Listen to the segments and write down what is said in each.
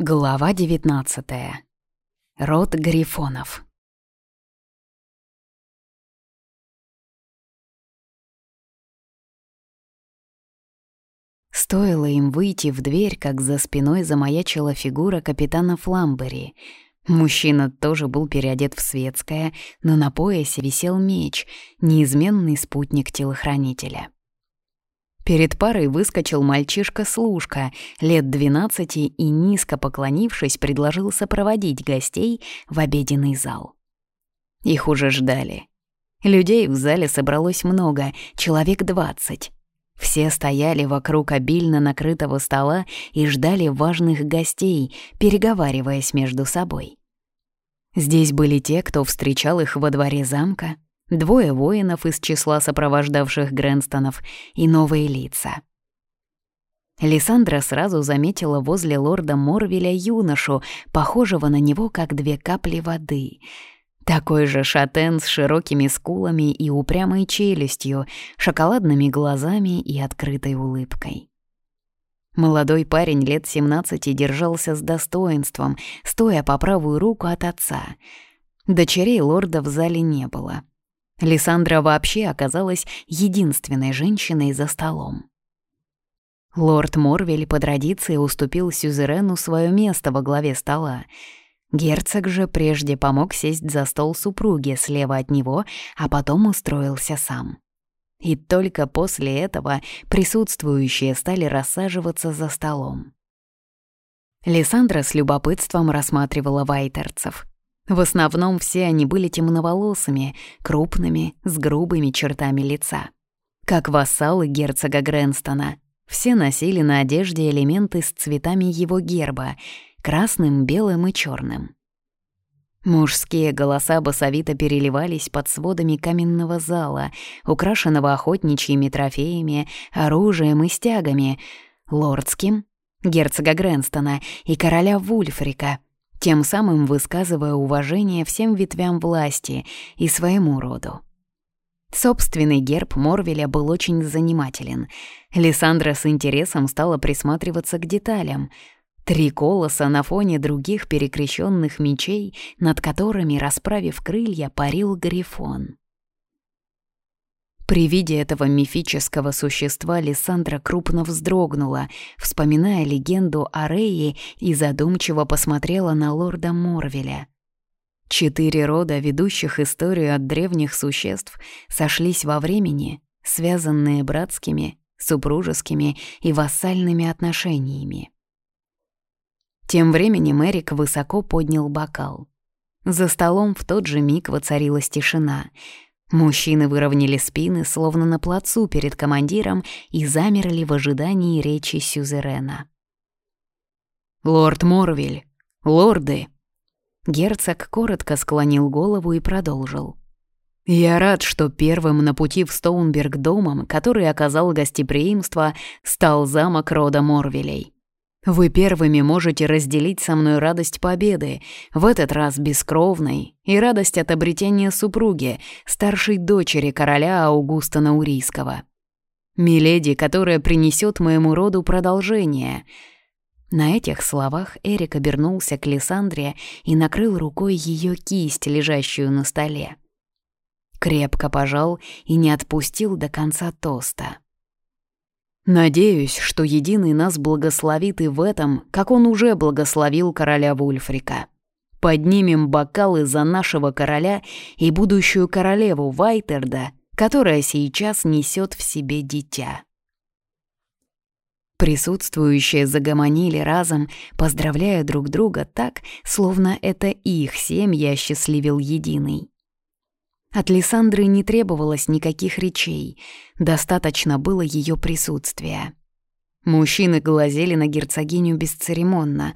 Глава 19. Род Грифонов. Стоило им выйти в дверь, как за спиной замаячила фигура капитана Фламбери. Мужчина тоже был переодет в светское, но на поясе висел меч, неизменный спутник телохранителя. Перед парой выскочил мальчишка-служка, лет двенадцати, и, низко поклонившись, предложил сопроводить гостей в обеденный зал. Их уже ждали. Людей в зале собралось много, человек двадцать. Все стояли вокруг обильно накрытого стола и ждали важных гостей, переговариваясь между собой. Здесь были те, кто встречал их во дворе замка, двое воинов из числа сопровождавших Грэнстонов и новые лица. Лиссандра сразу заметила возле лорда Морвеля юношу, похожего на него как две капли воды. Такой же шатен с широкими скулами и упрямой челюстью, шоколадными глазами и открытой улыбкой. Молодой парень лет 17 держался с достоинством, стоя по правую руку от отца. Дочерей лорда в зале не было — Лиссандра вообще оказалась единственной женщиной за столом. Лорд Морвель по традиции уступил Сюзерену свое место во главе стола. Герцог же прежде помог сесть за стол супруге слева от него, а потом устроился сам. И только после этого присутствующие стали рассаживаться за столом. Лиссандра с любопытством рассматривала вайтерцев — в основном все они были темноволосыми, крупными, с грубыми чертами лица. Как вассалы герцога Грэнстона, все носили на одежде элементы с цветами его герба — красным, белым и черным. Мужские голоса басовито переливались под сводами каменного зала, украшенного охотничьими трофеями, оружием и стягами, лордским, герцога Грэнстона и короля Вульфрика — тем самым высказывая уважение всем ветвям власти и своему роду. Собственный герб Морвеля был очень занимателен. Лиссандра с интересом стала присматриваться к деталям. Три колоса на фоне других перекрещенных мечей, над которыми, расправив крылья, парил грифон. При виде этого мифического существа Лиссандра крупно вздрогнула, вспоминая легенду о Рее и задумчиво посмотрела на лорда Морвеля. Четыре рода, ведущих историю от древних существ, сошлись во времени, связанные братскими, супружескими и вассальными отношениями. Тем временем Эрик высоко поднял бокал. За столом в тот же миг воцарилась тишина — Мужчины выровняли спины, словно на плацу перед командиром, и замерли в ожидании речи Сюзерена. «Лорд Морвиль! Лорды!» Герцог коротко склонил голову и продолжил. «Я рад, что первым на пути в Стоунберг домом, который оказал гостеприимство, стал замок рода Морвилей. Вы первыми можете разделить со мной радость победы, в этот раз бескровной, и радость от обретения супруги, старшей дочери короля Аугуста Наурийского. Миледи, которая принесет моему роду продолжение». На этих словах Эрик обернулся к Лиссандре и накрыл рукой ее кисть, лежащую на столе. Крепко пожал и не отпустил до конца тоста. Надеюсь, что Единый нас благословит и в этом, как он уже благословил короля Вульфрика. Поднимем бокалы за нашего короля и будущую королеву Вайтерда, которая сейчас несет в себе дитя. Присутствующие загомонили разом, поздравляя друг друга так, словно это их семьи осчастливил Единый. От Лиссандры не требовалось никаких речей, достаточно было ее присутствия. Мужчины глазели на герцогиню бесцеремонно.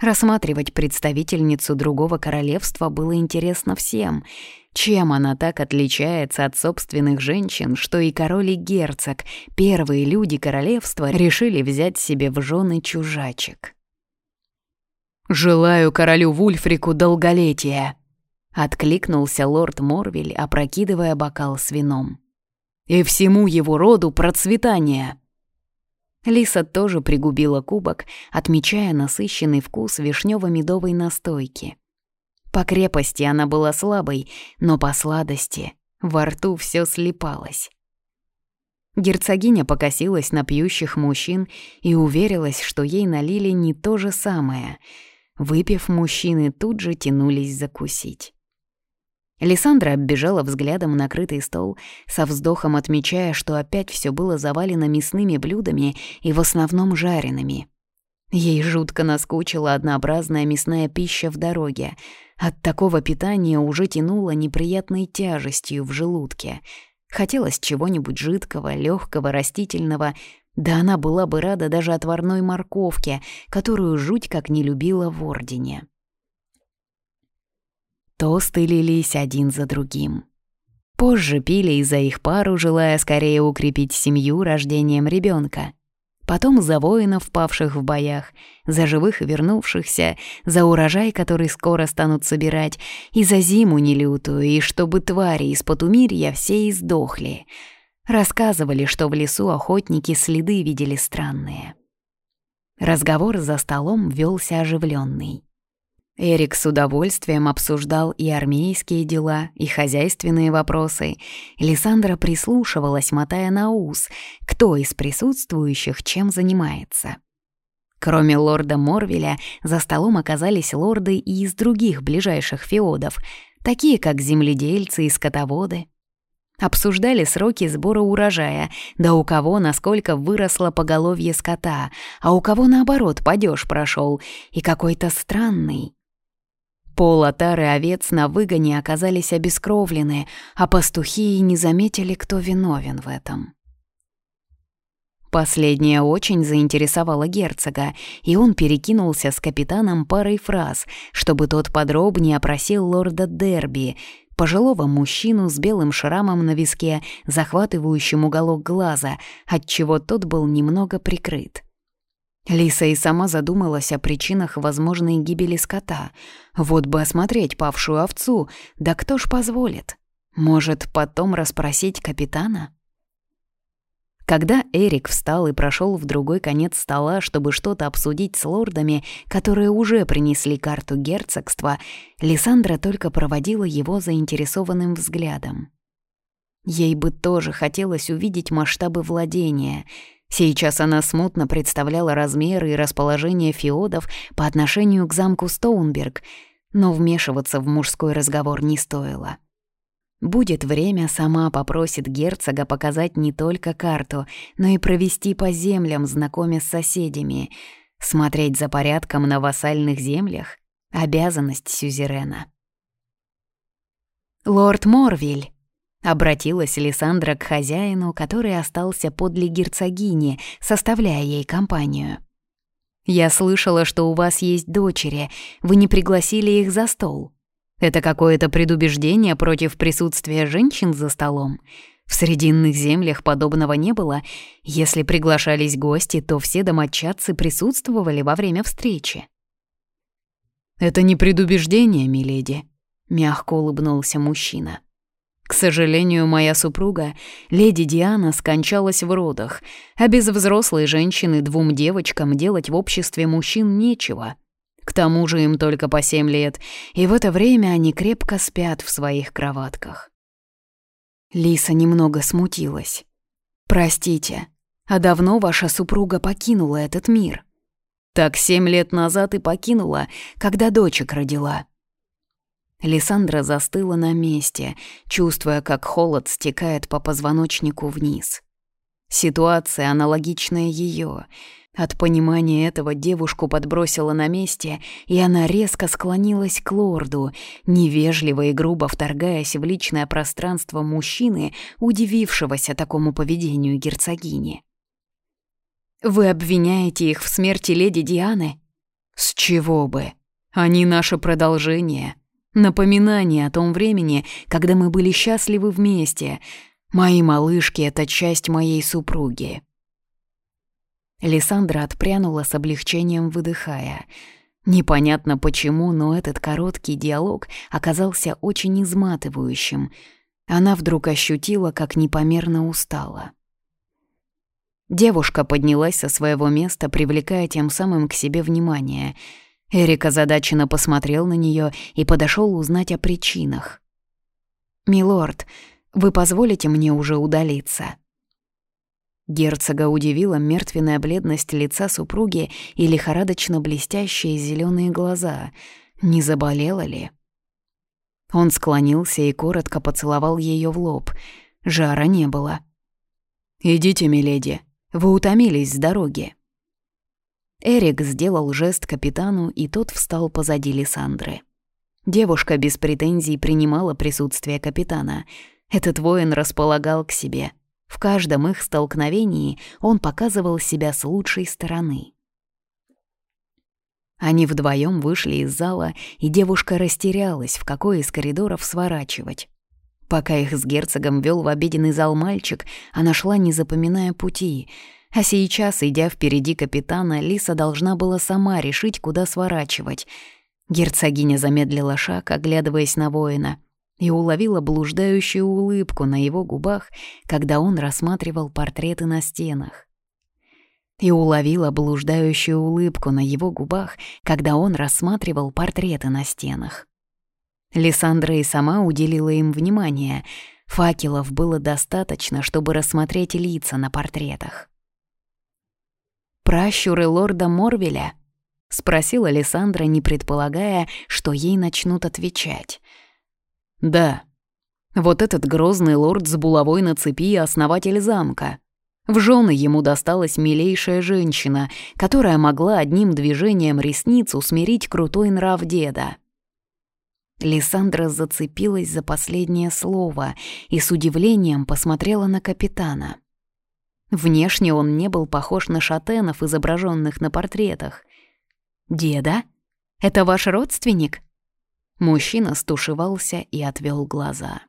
Рассматривать представительницу другого королевства было интересно всем. Чем она так отличается от собственных женщин, что и король и герцог, первые люди королевства, решили взять себе в жены чужачек? «Желаю королю Вульфрику долголетия!» Откликнулся лорд Морвель, опрокидывая бокал с вином. «И всему его роду процветания!» Лиса тоже пригубила кубок, отмечая насыщенный вкус вишнево-медовой настойки. По крепости она была слабой, но по сладости во рту все слипалось. Герцогиня покосилась на пьющих мужчин и уверилась, что ей налили не то же самое. Выпив, мужчины тут же тянулись закусить. Лиссандра оббежала взглядом накрытый стол, со вздохом отмечая, что опять все было завалено мясными блюдами и в основном жареными. Ей жутко наскучила однообразная мясная пища в дороге. От такого питания уже тянуло неприятной тяжестью в желудке — Хотелось чего-нибудь жидкого, легкого, растительного. Да она была бы рада даже отварной морковке, которую жуть как не любила в Ордене. Тосты лились один за другим. Позже пили из-за их пару, желая скорее укрепить семью рождением ребенка потом за воинов, павших в боях, за живых и вернувшихся, за урожай, который скоро станут собирать, и за зиму нелютую, и чтобы твари из Потумирья все издохли. Рассказывали, что в лесу охотники следы видели странные. Разговор за столом велся оживленный. Эрик с удовольствием обсуждал и армейские дела, и хозяйственные вопросы. Лиссандра прислушивалась, мотая на ус, кто из присутствующих чем занимается. Кроме лорда Морвеля, за столом оказались лорды и из других ближайших феодов, такие как земледельцы и скотоводы. Обсуждали сроки сбора урожая, да у кого насколько выросло поголовье скота, а у кого наоборот падеж прошел, и какой-то странный, Пол отары овец на выгоне оказались обескровлены, а пастухи и не заметили, кто виновен в этом. Последнее очень заинтересовало герцога, и он перекинулся с капитаном парой фраз, чтобы тот подробнее опросил лорда Дерби, пожилого мужчину с белым шрамом на виске, захватывающим уголок глаза, отчего тот был немного прикрыт. Лиса и сама задумалась о причинах возможной гибели скота. Вот бы осмотреть павшую овцу, да кто ж позволит? Может, потом расспросить капитана? Когда Эрик встал и прошел в другой конец стола, чтобы что-то обсудить с лордами, которые уже принесли карту герцогства, Лиссандра только проводила его заинтересованным взглядом. Ей бы тоже хотелось увидеть масштабы владения — Сейчас она смутно представляла размеры и расположение феодов по отношению к замку Стоунберг, но вмешиваться в мужской разговор не стоило. Будет время, сама попросит герцога показать не только карту, но и провести по землям, знакомя с соседями. Смотреть за порядком на вассальных землях — обязанность сюзерена. «Лорд Морвиль!» Обратилась Лиссандра к хозяину, который остался подле герцогини, составляя ей компанию. «Я слышала, что у вас есть дочери, вы не пригласили их за стол. Это какое-то предубеждение против присутствия женщин за столом? В Срединных землях подобного не было. Если приглашались гости, то все домочадцы присутствовали во время встречи». «Это не предубеждение, миледи», — мягко улыбнулся мужчина. К сожалению, моя супруга, леди Диана, скончалась в родах, а без взрослой женщины двум девочкам делать в обществе мужчин нечего. К тому же им только по семь лет, и в это время они крепко спят в своих кроватках. Лиса немного смутилась. «Простите, а давно ваша супруга покинула этот мир?» «Так семь лет назад и покинула, когда дочек родила», Лиссандра застыла на месте, чувствуя, как холод стекает по позвоночнику вниз. Ситуация аналогичная ее. От понимания этого девушку подбросила на месте, и она резко склонилась к лорду, невежливо и грубо вторгаясь в личное пространство мужчины, удивившегося такому поведению герцогини. «Вы обвиняете их в смерти леди Дианы?» «С чего бы? Они наше продолжение», Напоминание о том времени, когда мы были счастливы вместе. Мои малышки — это часть моей супруги. Лиссандра отпрянула с облегчением, выдыхая. Непонятно почему, но этот короткий диалог оказался очень изматывающим. Она вдруг ощутила, как непомерно устала. Девушка поднялась со своего места, привлекая тем самым к себе внимание. Эрик озадаченно посмотрел на нее и подошел узнать о причинах. «Милорд, вы позволите мне уже удалиться?» Герцога удивила мертвенная бледность лица супруги и лихорадочно блестящие зеленые глаза. Не заболела ли? Он склонился и коротко поцеловал ее в лоб. Жара не было. «Идите, миледи, вы утомились с дороги». Эрик сделал жест капитану, и тот встал позади Лиссандры. Девушка без претензий принимала присутствие капитана. Этот воин располагал к себе. В каждом их столкновении он показывал себя с лучшей стороны. Они вдвоем вышли из зала, и девушка растерялась, в какой из коридоров сворачивать. Пока их с герцогом вел в обеденный зал мальчик, она шла, не запоминая пути. А сейчас, идя впереди капитана, Лиса должна была сама решить, куда сворачивать. Герцогиня замедлила шаг, оглядываясь на воина, и уловила блуждающую улыбку на его губах, когда он рассматривал портреты на стенах и уловила блуждающую улыбку на его губах, когда он рассматривал портреты на стенах. Лиссандра и сама уделила им внимание. Факелов было достаточно, чтобы рассмотреть лица на портретах. «Пращуры лорда Морвеля?» — спросила Лиссандра, не предполагая, что ей начнут отвечать. «Да. Вот этот грозный лорд с булавой на цепи основатель замка», в жены ему досталась милейшая женщина, которая могла одним движением ресниц усмирить крутой нрав деда. Лиссандра зацепилась за последнее слово и с удивлением посмотрела на капитана. Внешне он не был похож на шатенов, изображенных на портретах. «Деда? Это ваш родственник?» Мужчина стушевался и отвел глаза.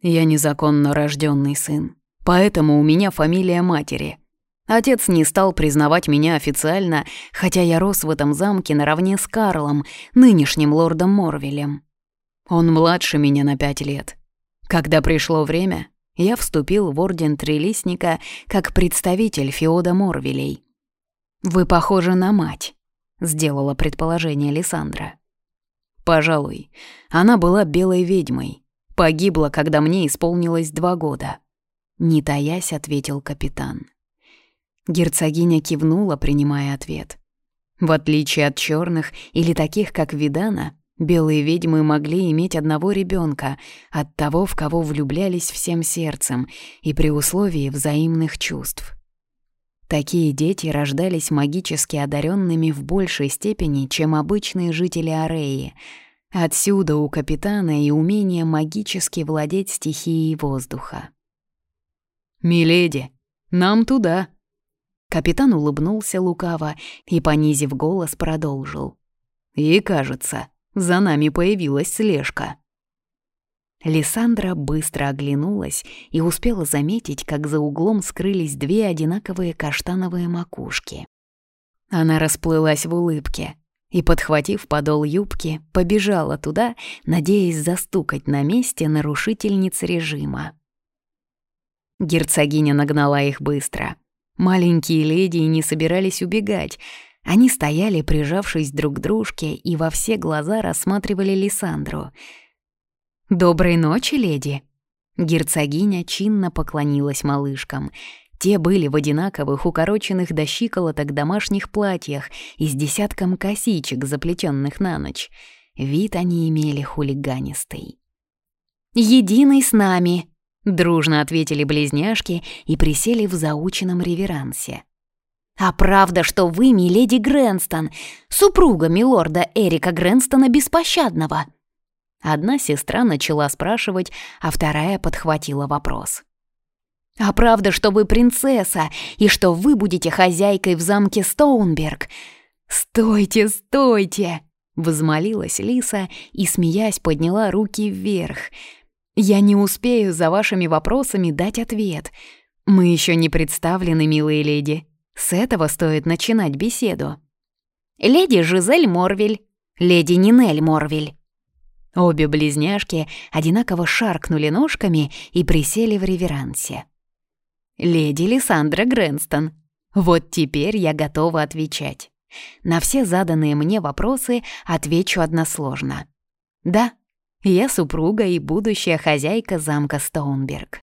«Я незаконно рожденный сын. Поэтому у меня фамилия матери. Отец не стал признавать меня официально, хотя я рос в этом замке наравне с Карлом, нынешним лордом Морвелем. Он младше меня на пять лет. Когда пришло время, я вступил в Орден Трилистника как представитель Феода Морвелей. «Вы похожи на мать», — сделала предположение Лиссандра. «Пожалуй, она была белой ведьмой. Погибла, когда мне исполнилось два года». Не таясь, ответил капитан. Герцогиня кивнула, принимая ответ. В отличие от черных или таких, как Видана, белые ведьмы могли иметь одного ребенка от того, в кого влюблялись всем сердцем и при условии взаимных чувств. Такие дети рождались магически одаренными в большей степени, чем обычные жители Ареи. Отсюда у капитана и умение магически владеть стихией воздуха. «Миледи, нам туда!» Капитан улыбнулся лукаво и, понизив голос, продолжил. «И, кажется, за нами появилась слежка». Лиссандра быстро оглянулась и успела заметить, как за углом скрылись две одинаковые каштановые макушки. Она расплылась в улыбке и, подхватив подол юбки, побежала туда, надеясь застукать на месте нарушительниц режима. Герцогиня нагнала их быстро. Маленькие леди не собирались убегать. Они стояли, прижавшись друг к дружке, и во все глаза рассматривали Лиссандру. «Доброй ночи, леди!» Герцогиня чинно поклонилась малышкам. Те были в одинаковых укороченных до щиколоток домашних платьях и с десятком косичек, заплетенных на ночь. Вид они имели хулиганистый. «Единый с нами!» Дружно ответили близняшки и присели в заученном реверансе. «А правда, что вы, миледи Грэнстон, супруга милорда Эрика Грэнстона Беспощадного?» Одна сестра начала спрашивать, а вторая подхватила вопрос. «А правда, что вы принцесса, и что вы будете хозяйкой в замке Стоунберг?» «Стойте, стойте!» — возмолилась Лиса и, смеясь, подняла руки вверх — я не успею за вашими вопросами дать ответ. Мы еще не представлены, милые леди. С этого стоит начинать беседу. Леди Жизель Морвель, леди Нинель Морвель. Обе близняшки одинаково шаркнули ножками и присели в реверансе. леди Лиссандра Грэнстон. Вот теперь я готова отвечать. На все заданные мне вопросы отвечу односложно. Да, я супруга и будущая хозяйка замка Стоунберг.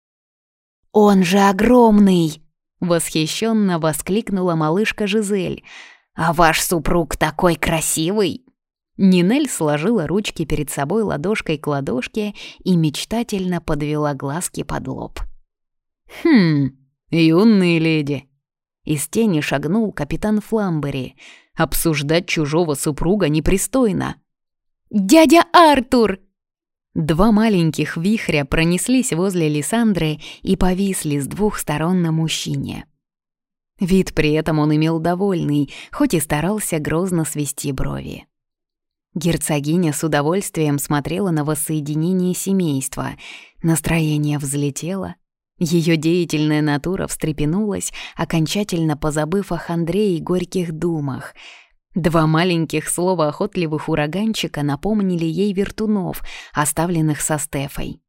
«Он же огромный!» — восхищенно воскликнула малышка Жизель. «А ваш супруг такой красивый!» Нинель сложила ручки перед собой ладошкой к ладошке и мечтательно подвела глазки под лоб. «Хм, юные леди!» Из тени шагнул капитан Фламбери. «Обсуждать чужого супруга непристойно!» «Дядя Артур!» Два маленьких вихря пронеслись возле Лиссандры и повисли с двух сторон на мужчине. Вид при этом он имел довольный, хоть и старался грозно свести брови. Герцогиня с удовольствием смотрела на воссоединение семейства. Настроение взлетело. Ее деятельная натура встрепенулась, окончательно позабыв о хандре и горьких думах — Два маленьких слова охотливых ураганчика напомнили ей вертунов, оставленных со Стефой.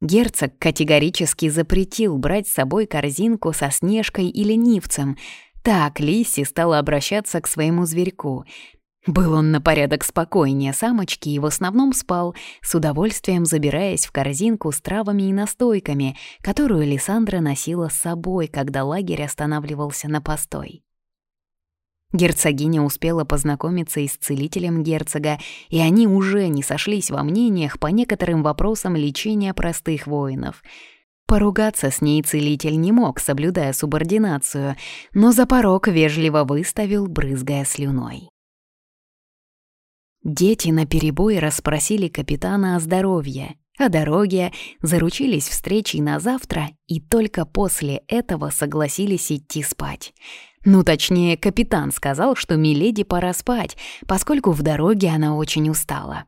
Герцог категорически запретил брать с собой корзинку со Снежкой или Нивцем. Так Лисси стала обращаться к своему зверьку. Был он на порядок спокойнее самочки и в основном спал, с удовольствием забираясь в корзинку с травами и настойками, которую Лиссандра носила с собой, когда лагерь останавливался на постой. Герцогиня успела познакомиться и с целителем герцога, и они уже не сошлись во мнениях по некоторым вопросам лечения простых воинов. Поругаться с ней целитель не мог, соблюдая субординацию, но за порог вежливо выставил, брызгая слюной. Дети наперебой расспросили капитана о здоровье, о дороге, заручились встречей на завтра и только после этого согласились идти спать — ну, точнее, капитан сказал, что Миледи пора спать, поскольку в дороге она очень устала.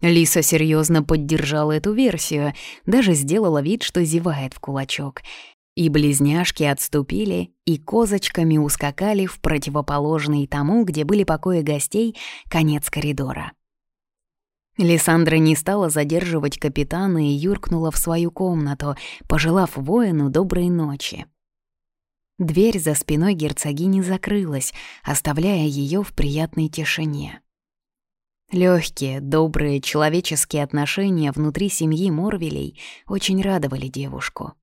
Лиса серьезно поддержала эту версию, даже сделала вид, что зевает в кулачок. И близняшки отступили и козочками ускакали в противоположный тому, где были покои гостей, конец коридора. Лиссандра не стала задерживать капитана и юркнула в свою комнату, пожелав воину доброй ночи. Дверь за спиной герцогини закрылась, оставляя ее в приятной тишине. Легкие, добрые, человеческие отношения внутри семьи Морвелей очень радовали девушку.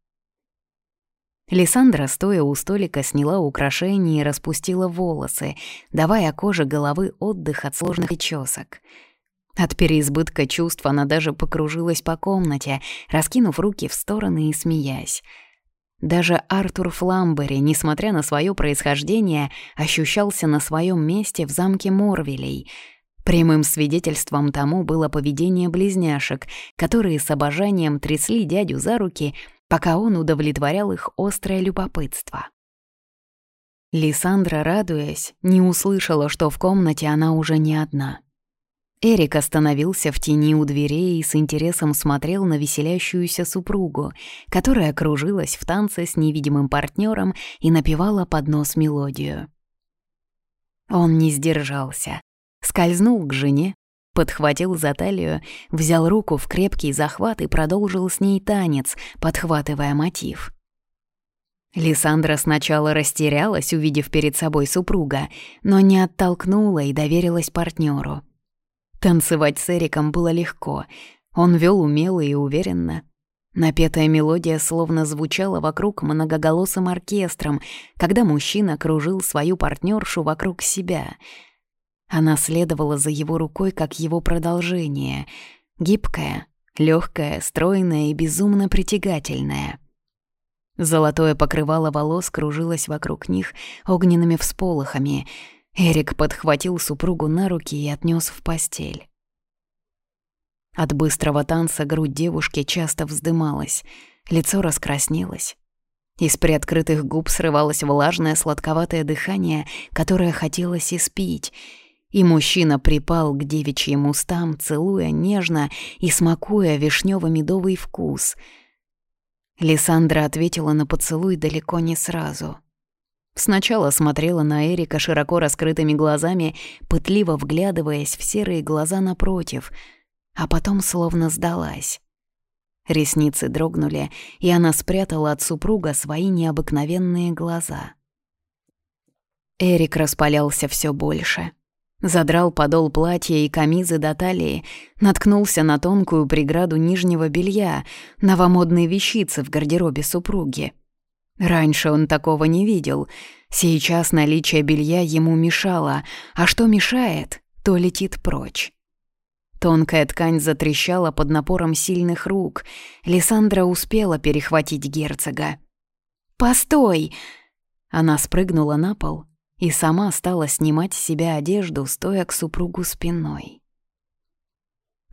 Лиссандра, стоя у столика, сняла украшения и распустила волосы, давая коже головы отдых от сложных чесок. От переизбытка чувств она даже покружилась по комнате, раскинув руки в стороны и смеясь — даже Артур Фламбери, несмотря на свое происхождение, ощущался на своем месте в замке Морвелей. Прямым свидетельством тому было поведение близняшек, которые с обожанием трясли дядю за руки, пока он удовлетворял их острое любопытство. Лиссандра, радуясь, не услышала, что в комнате она уже не одна — Эрик остановился в тени у дверей и с интересом смотрел на веселящуюся супругу, которая кружилась в танце с невидимым партнером и напевала под нос мелодию. Он не сдержался, скользнул к жене, подхватил за талию, взял руку в крепкий захват и продолжил с ней танец, подхватывая мотив. Лиссандра сначала растерялась, увидев перед собой супруга, но не оттолкнула и доверилась партнеру. Танцевать с Эриком было легко. Он вел умело и уверенно. Напетая мелодия словно звучала вокруг многоголосым оркестром, когда мужчина кружил свою партнершу вокруг себя. Она следовала за его рукой как его продолжение. Гибкая, легкая, стройная и безумно притягательная. Золотое покрывало волос кружилось вокруг них огненными всполохами — Эрик подхватил супругу на руки и отнес в постель. От быстрого танца грудь девушки часто вздымалась, лицо раскраснелось. Из приоткрытых губ срывалось влажное сладковатое дыхание, которое хотелось испить, и мужчина припал к девичьим устам, целуя нежно и смакуя вишнёво-медовый вкус. Лиссандра ответила на поцелуй далеко не сразу — Сначала смотрела на Эрика широко раскрытыми глазами, пытливо вглядываясь в серые глаза напротив, а потом словно сдалась. Ресницы дрогнули, и она спрятала от супруга свои необыкновенные глаза. Эрик распалялся все больше. Задрал подол платья и камизы до талии, наткнулся на тонкую преграду нижнего белья, новомодные вещицы в гардеробе супруги. Раньше он такого не видел. Сейчас наличие белья ему мешало, а что мешает, то летит прочь. Тонкая ткань затрещала под напором сильных рук. Лиссандра успела перехватить герцога. «Постой!» Она спрыгнула на пол и сама стала снимать с себя одежду, стоя к супругу спиной.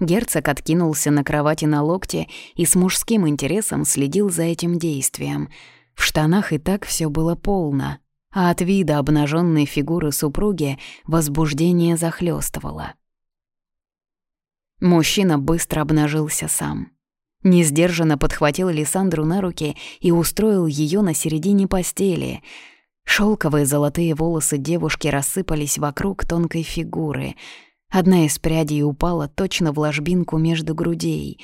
Герцог откинулся на кровати на локте и с мужским интересом следил за этим действием. В штанах и так все было полно, а от вида обнаженной фигуры супруги возбуждение захлестывало. Мужчина быстро обнажился сам. Несдержанно подхватил Лиссандру на руки и устроил ее на середине постели. Шелковые золотые волосы девушки рассыпались вокруг тонкой фигуры. Одна из прядей упала точно в ложбинку между грудей.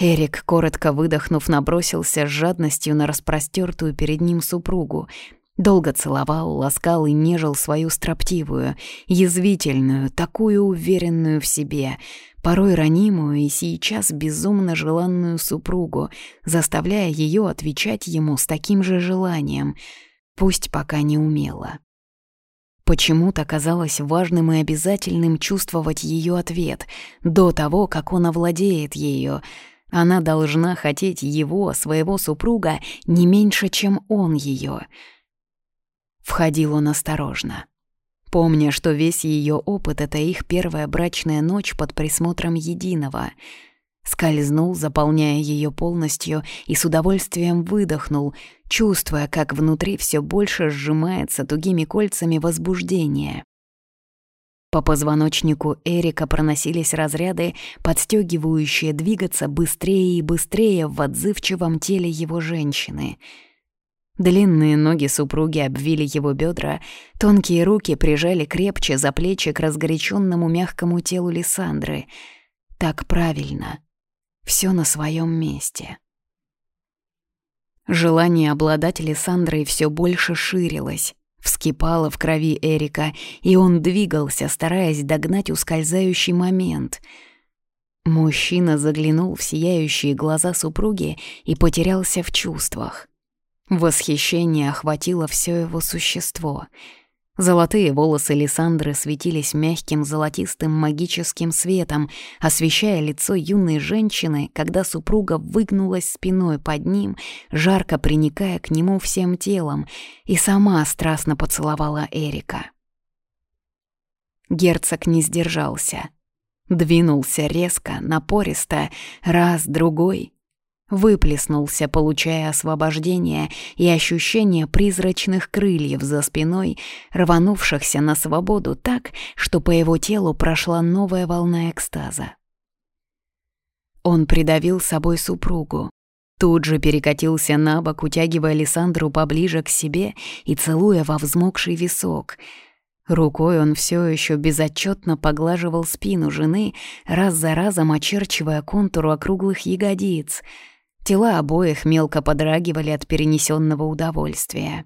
Эрик, коротко выдохнув, набросился с жадностью на распростертую перед ним супругу — Долго целовал, ласкал и нежил свою строптивую, язвительную, такую уверенную в себе, порой ранимую и сейчас безумно желанную супругу, заставляя ее отвечать ему с таким же желанием, пусть пока не умела. Почему-то казалось важным и обязательным чувствовать ее ответ до того, как он овладеет ею. Она должна хотеть его, своего супруга, не меньше, чем он ее — Входил он осторожно. Помня, что весь ее опыт — это их первая брачная ночь под присмотром единого. Скользнул, заполняя ее полностью, и с удовольствием выдохнул, чувствуя, как внутри все больше сжимается тугими кольцами возбуждения. По позвоночнику Эрика проносились разряды, подстегивающие двигаться быстрее и быстрее в отзывчивом теле его женщины — Длинные ноги супруги обвили его бедра, тонкие руки прижали крепче за плечи к разгоряченному мягкому телу Лиссандры. Так правильно. Все на своем месте. Желание обладать Лиссандрой все больше ширилось, вскипало в крови Эрика, и он двигался, стараясь догнать ускользающий момент. Мужчина заглянул в сияющие глаза супруги и потерялся в чувствах. Восхищение охватило все его существо. Золотые волосы Лиссандры светились мягким золотистым магическим светом, освещая лицо юной женщины, когда супруга выгнулась спиной под ним, жарко приникая к нему всем телом, и сама страстно поцеловала Эрика. Герцог не сдержался. Двинулся резко, напористо, раз, другой — выплеснулся, получая освобождение и ощущение призрачных крыльев за спиной, рванувшихся на свободу так, что по его телу прошла новая волна экстаза. Он придавил собой супругу, тут же перекатился на бок, утягивая Александру поближе к себе и целуя во взмокший висок. Рукой он все еще безотчетно поглаживал спину жены, раз за разом очерчивая контуру округлых ягодиц — Тела обоих мелко подрагивали от перенесенного удовольствия.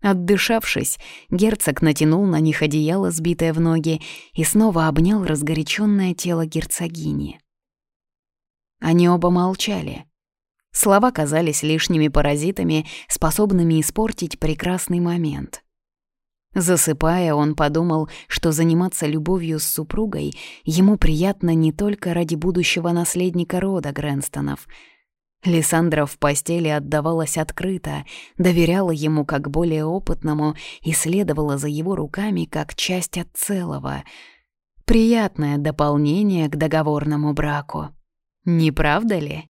Отдышавшись, герцог натянул на них одеяло, сбитое в ноги, и снова обнял разгоряченное тело герцогини. Они оба молчали. Слова казались лишними паразитами, способными испортить прекрасный момент. Засыпая, он подумал, что заниматься любовью с супругой ему приятно не только ради будущего наследника рода Грэнстонов. Лиссандра в постели отдавалась открыто, доверяла ему как более опытному и следовала за его руками как часть от целого. Приятное дополнение к договорному браку. Не правда ли?